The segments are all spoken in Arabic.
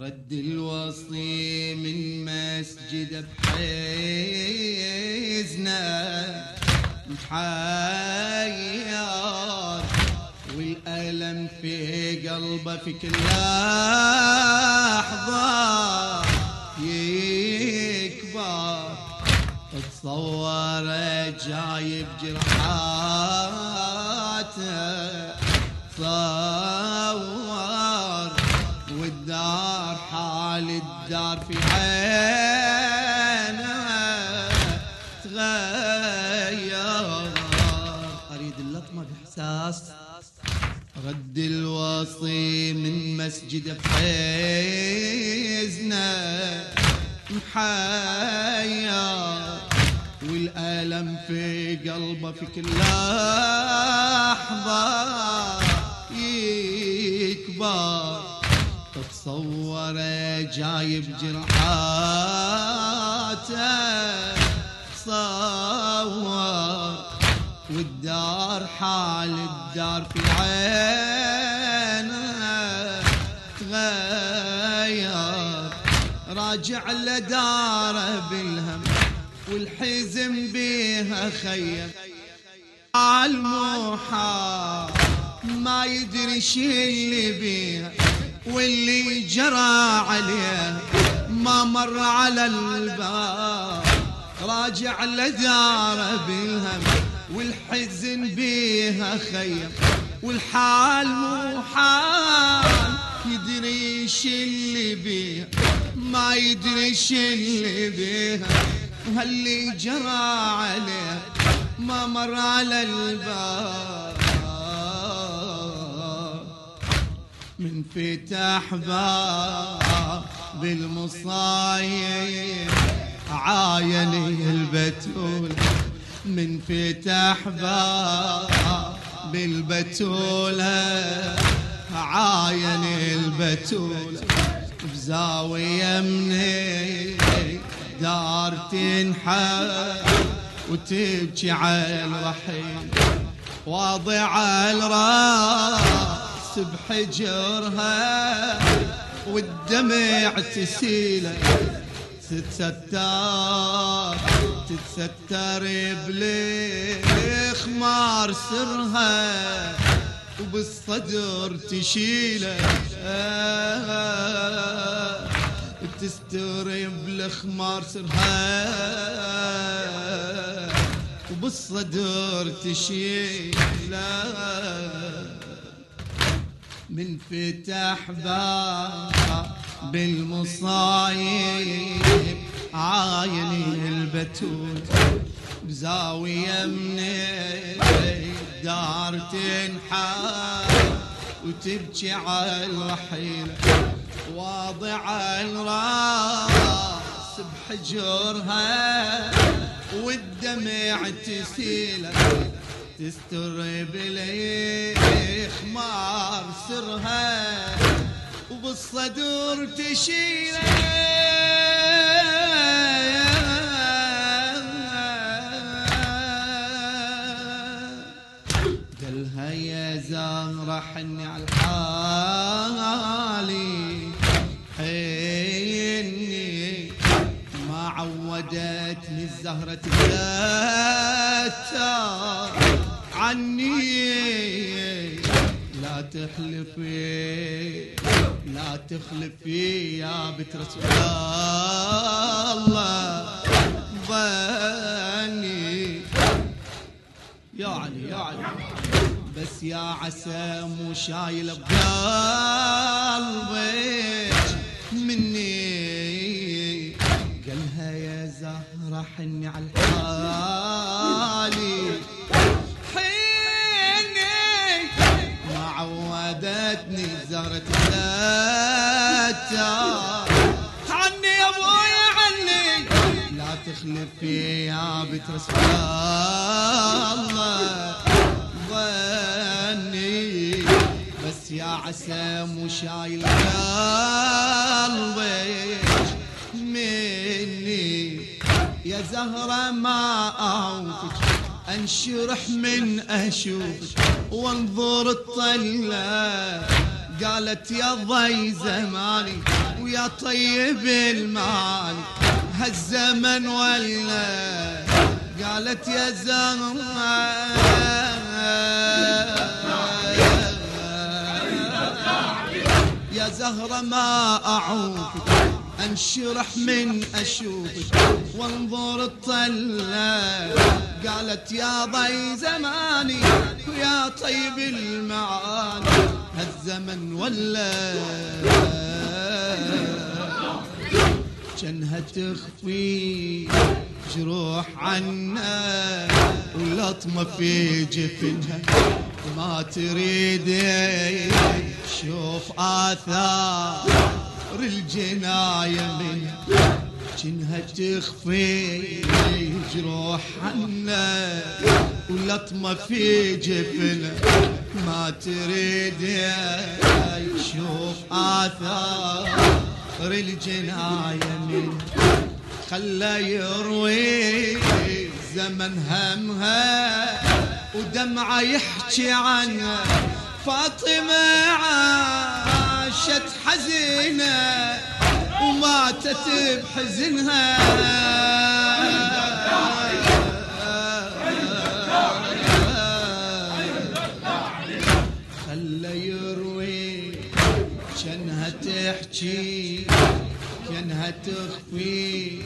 رد الوصي من مسجد بحيزنا. محير والألم في قلبه في كل لحظة. يكبر تصور جايب جرحاته. تصور الدار في عينه تغير. أريد اللطمة بإحساس. رد الوصي من مسجد بحيزنا محير. والألم في قلبه في كل لحظة. تتصور جايب جرحاته تصور والدار حال الدار في عينه تغير راجع لداره بالهم والحزن بيها خيم المحا ما يدري شي اللي بيها. واللي جرى عليه ما مر على الباب. راجع لداره بالهم والحزن بيها خيم والحال مو حال. يدري اللي بيها ما يدري اللي بيها. وهاللي جرى عليه ما مر على الباب. من فتح باب بالمصايب عايني البتول. من فتح باب بالبتولة عايني البتولة بزاوية مني دار تنحى وتبكي على الرحيل واضع الرأس بحجرها والدمع تسيله تتستر تتستر بالخمار سرها وبالصدر تشيله تستر بالخمار سرها وبالصدر تشيله من فتح باب بالمصايب عايني البتول. بزاوية من الدار تنحى وتبكي على الرحيل. واضع الراس بحجرها والدمع تسيله تستر بالإخمار سرها وبالصدر تشيله قالها يا زهرة حني على حالي حني ما عودتني الزهرة. تذاتر عني. لا تحلفي لا تخلفي يا بنت رسول الله. ظني يا علي يا علي. بس يا عسى مو شايل بقلبك زهرة حني على حالي حني ما عودتني زهرة الزتار عني يا ابويا عني لا تخلفي يا رسول الله. ظني بس يا عسى مو شايل قلبك زهرة ما أعوفك أنشرح من أشوفك. وانظر الطلة. قالت يا ضي زماني ويا طيب المال. هالزمن ولا. قالت يا زهرة. يا زهرة ما أعوفك. أنشرح من أشوفك وانظر الطلة. قالت يا ضي زماني ويا طيب المعاني هالزمن ولا. جنها تخفي جروح عنا ولطمة في جفنها. ما تريد شوف آثار الجناية من جنها تخفي جروح عنا ولطمة في جفنها ما تريد تشوف آثار. الجناية من خلى يروي زمن همها ودمعة يحكي عنها. فاطمة عاشت حزينة وماتت بحزنها. خلى يروي كانها تحكي كانها تخفي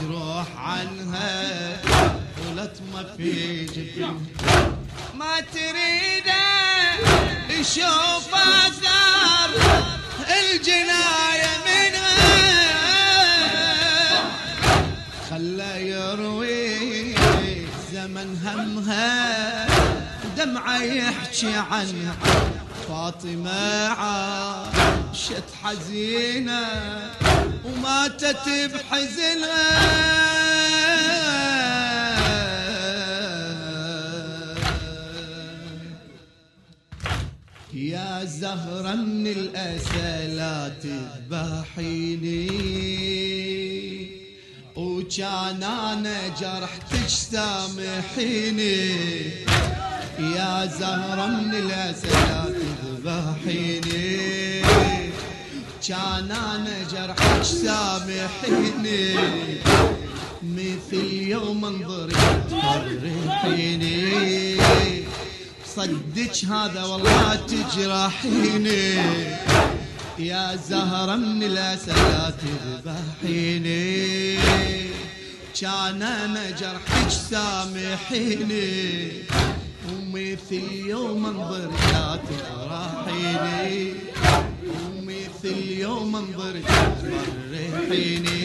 جروح عنها ولطمة في جبينها ما تريد يشوف اثار الجناية منها. خلى يروي زمن همها. دمعة يحكي عنها فاطمة عاشت حزينة وماتت بحزنها. يا زهرة من الأسى لا تذبحيني وكان أنا جرحتك سامحيني. يا زهرة من الأسى لا تذبحيني كان أنا جرحك سامحيني. مثل يوم انظري تفرحيني صدق هذا والله تجرحيني. يا زهرة من الأسى تذبحيني. كان أنا جرحك سامحيني. ومثل يوم انظر لا تفرحيني. ومثل يوم انظر تفرحيني.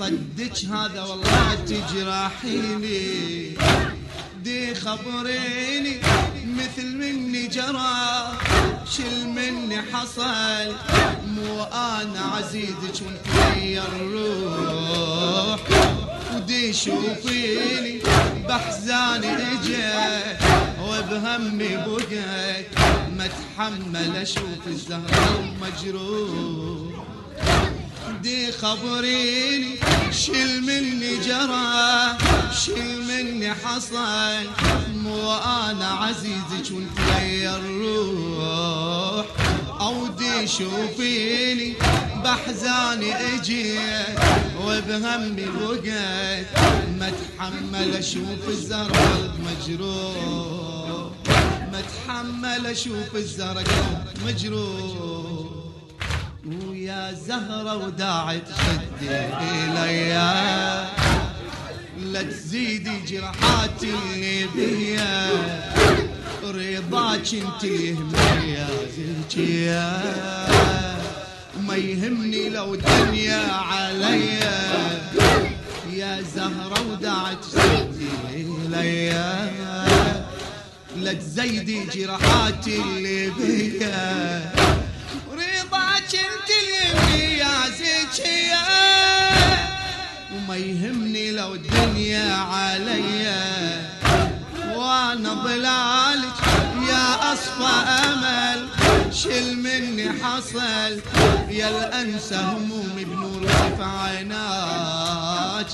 صدق هذا والله تجرحيني. دي خبريني مثل مني جرى. شل مني حصل مو أنا عزيزك وانت الروح. ودي شوفيني باحزاني إجيت وبهمي بقيت. ما اتحمل أشوف الزهر مجروح دي خبريني شل مني جرى شل مني حصل مو أنا عزيزك وانت ويا الروح أو دي شوفيني باحزاني أجيت وبهمي بقيت. ما اتحمل أشوف الزرق مجروح ما اتحمل أشوف الزرق مجروح. زهرة وداعت خدي إليا لا تزيدي جرحاتي اللي بيا. رضاك انت يهمني يا زكية ما يهمني لو الدنيا عليا. يا زهرة وداعت خدي إليا لا تزيدي جرحاتي اللي بيا. زكية وما يهمني لو الدنيا عليا. وأنا ضلالك يا أصفى أمل شل مني حصل. يا الانسى همومي بنور في عيناك.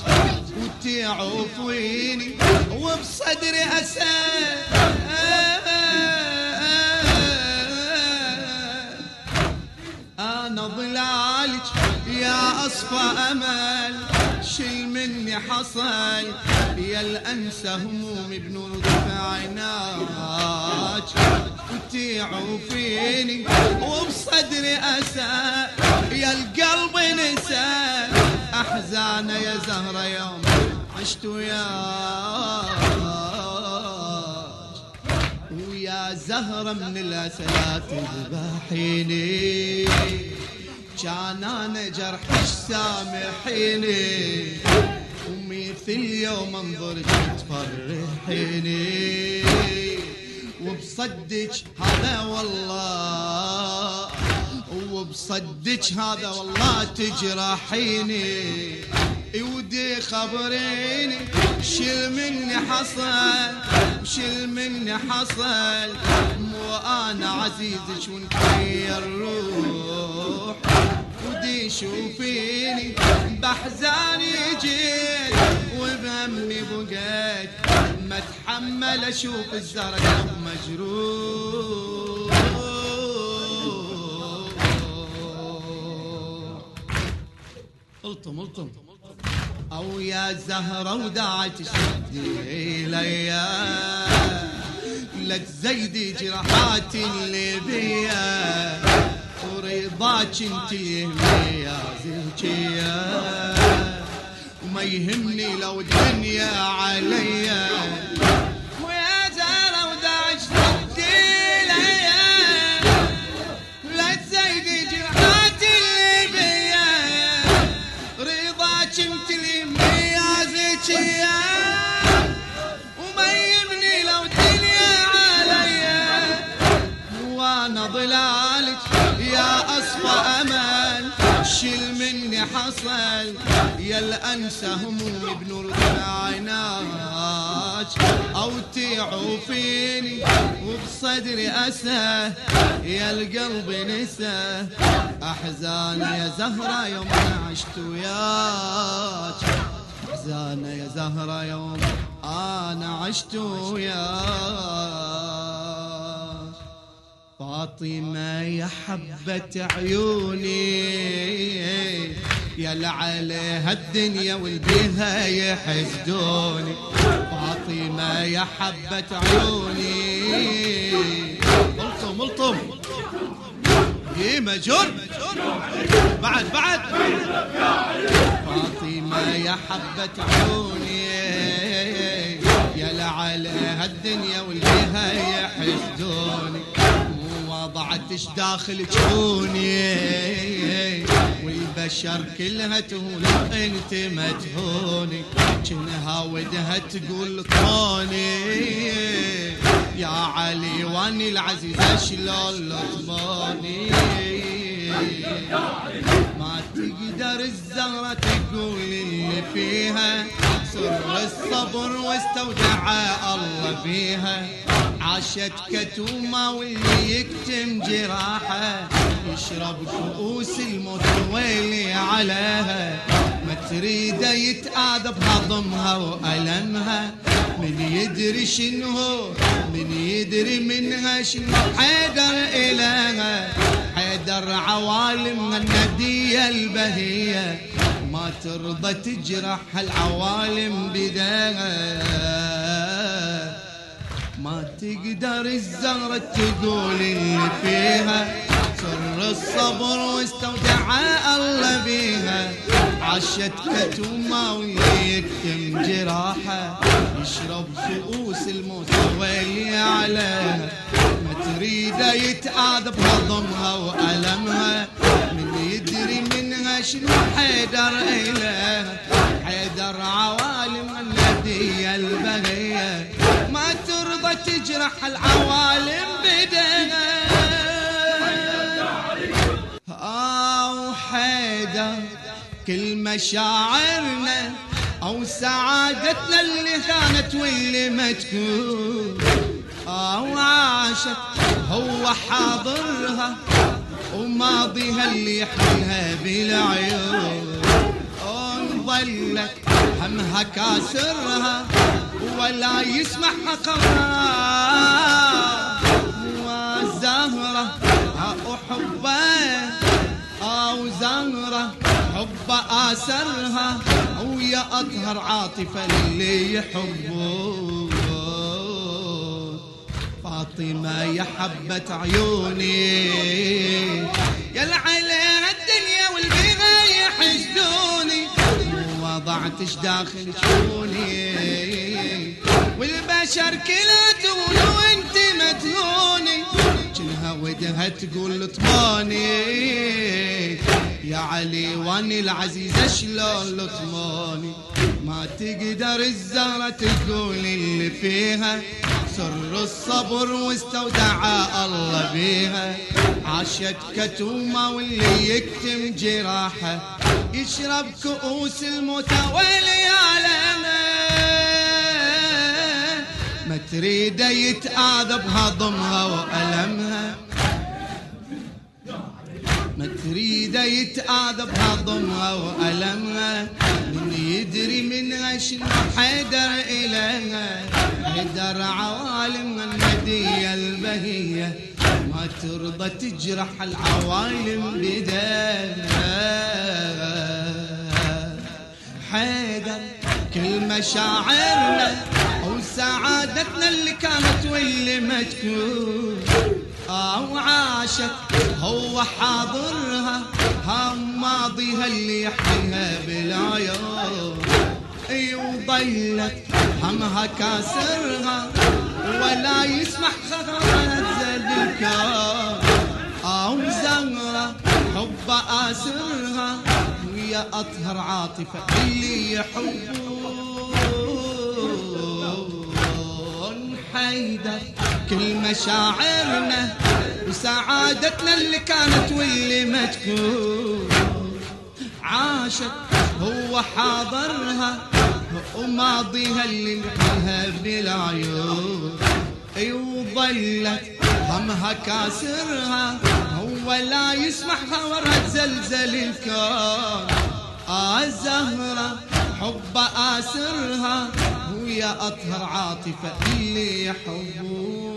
وتعوفيني وبصدري اسى وأنا ضلالك يا أصفى أمل شل مني حصل. يا الانسى همومي بنور عيناك وتيعوا فيني وبصدري أسى. يا القلب نسى. احزانه يا زهرة يوم عشت وياك. ويا زهرة من الأسى لا تذبحيني. كان أنا جرحش سامحيني ومثل يوم انظرك تفرحيني وبصدق هذا والله وبصدق هذا والله تجرحيني. ودي خبريني شل مني حصل شل مني حصل. مو أنا عزيزك وانت الروح. ودي شوفيني بحزاني جيت وبهمي بقيت. ما اتحمل أشوف الزرق مجروح. ألطم ألطم. أو يا زهرة ودعت شدي ليا لك زيدي جراحاتي اللي بيا ورضاك انت يا زكية وما يهمني لو الدنيا عليا. حصل. يا الانسى همومي بنور عيناك أو تعوا فيني وبصدري أسى. يا القلب نسى. أحزان يا زهرة يوم عشت وياك. أحزان يا زهرة يوم أنا عشت وياك. فاطمة يا حبة عيوني. يا لعليها الدنيا والبيها يحسدوني فاطمة يا حبة عيوني. ملطم ملطم. إيه مجر بعد بعد. فاطمة يا حبة عيوني. يا لعليها الدنيا والبيها يحسدوني مو وضعتش داخل جفوني والبشر كلها تهونك أنت ما تهوني. كنها ودها تقول طوني. يا علي واني العزيزة شلون لطموني تقدر الزهرة تقول اللي فيها. سر الصبر واستودع الله فيها. عاشت كتومة واللي يكتم جراحة. يشرب كؤوس الموت ويلي عليها. ما تريده يتآذى بهضمها وألمها. من يدري شنو من يدري منها شنو. حيدر إليها. حيدر عوالم الندية البهية. ما ترضى تجرح العوالم بداها ما تقدر الزهرة تقول اللي فيها. سر الصبر واستودع الله بيها. عاشت كتومة واللي يكتم جراحة. يشرب كؤوس الموت ويلي عليها. تريده يتآذى بهضمها وألمها من يدري منها شنو حيدر إليها حيدر عوالم الندية البهية ما ترضى تجرح العوالم بدها أو حيدر كل مشاعرنا أو سعادتنا اللي كانت واللي ما تكون. أو عاشت هو حاضرها وماضيها اللي يحملها بالعيون. ظلت همها كاسرها ولا يسمح قرار وزهرة أحبه وزهرة حب آسرها ويا أطهر عاطفة اللي يحبون. فاطمة يا حبة عيوني. يا عليها الدنيا والبيها يحسدوني وضعتش داخل شوني. والبشر كلها تقول وأنت متنوني كلها ودها تقول لطماني يا علي وأني العزيزة شلون لطماني ما تقدر الزهرة تقول اللي فيها. سر الصبر واستودع الله بيها. عاشت كتومة واللي يكتم جراحه. يشرب كؤوس الموت واليالمه ما تريد يتآذى بهضمها وألمها. ما تريد يتآذى بهضمها وألمها. من يدري منها شنو حيدر إليها حيدر عوالم المدية البهية. ما ترضى تجرح العوالم بداها حيدر كل مشاعرنا وسعادتنا اللي كانت واللي ما تكون أو عاشت هو حاضرها هم ماضيها اللي يحييها بالعيون. إي وضلت همها كاسرها ولا يسمح خطرها تزل الكون أو زهرة حب آسرها ويا أطهر عاطفة اللي يحبون. حيدر كل مشاعرنا وسعادتنا اللي كانت واللي ما عاشت هو حاضرها وماضيها اللي نحلها بالعيون. وظلت همها كاسرها هو لا يسمحها ورا تزلزل الكون. آه الزهرة حب آسرها ويا أطهر عاطفة اللي يحبون